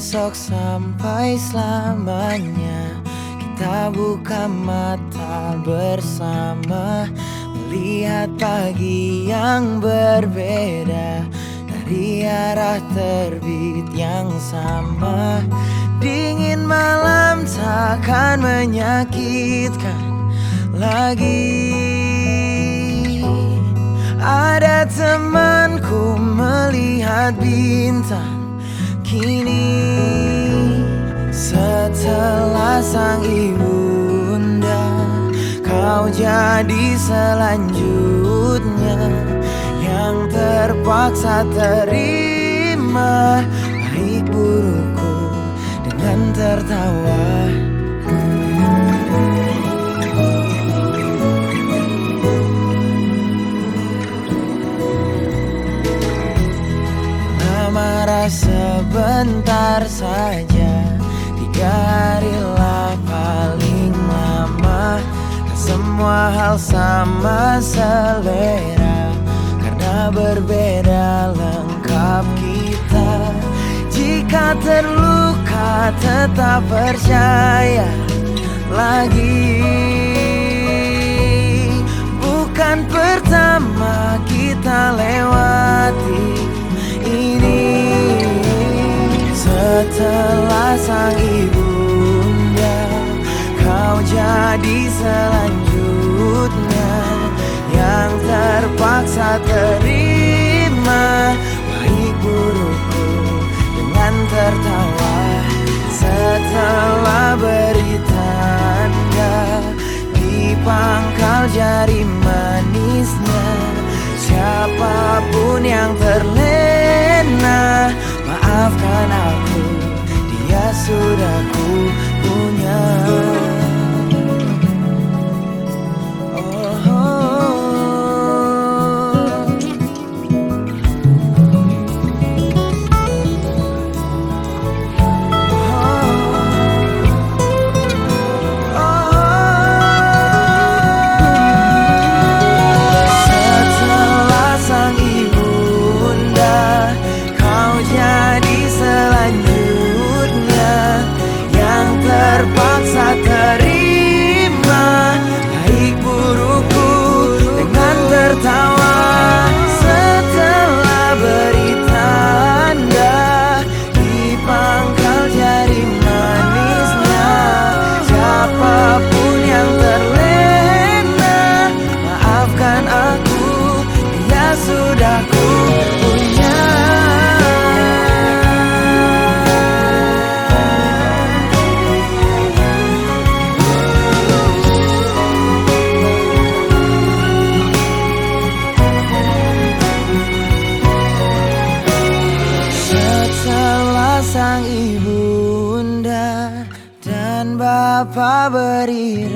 esok sampai selamanya Kita buka mata bersama Melihat pagi yang berbeda Dari arah terbit yang sama. Dingin malam takkan menyakitkan lagi. Ada temanku melihat bintang Kini setelah sang ibunda Kau jadi selanjutnya. Yang terpaksa terima Baik burukku dengan tertawa sebentar saja. Tiga hari lah paling lama. Dan semua hal sama selera. Karena berbeda lengkap kita. Jika terluka tetap percaya lagi sang ibunda Kau jadi selanjutnya. Yang terpaksa terima Maafkan aku Dia sudah ku punya. Setelah sang ibunda dan bapak beri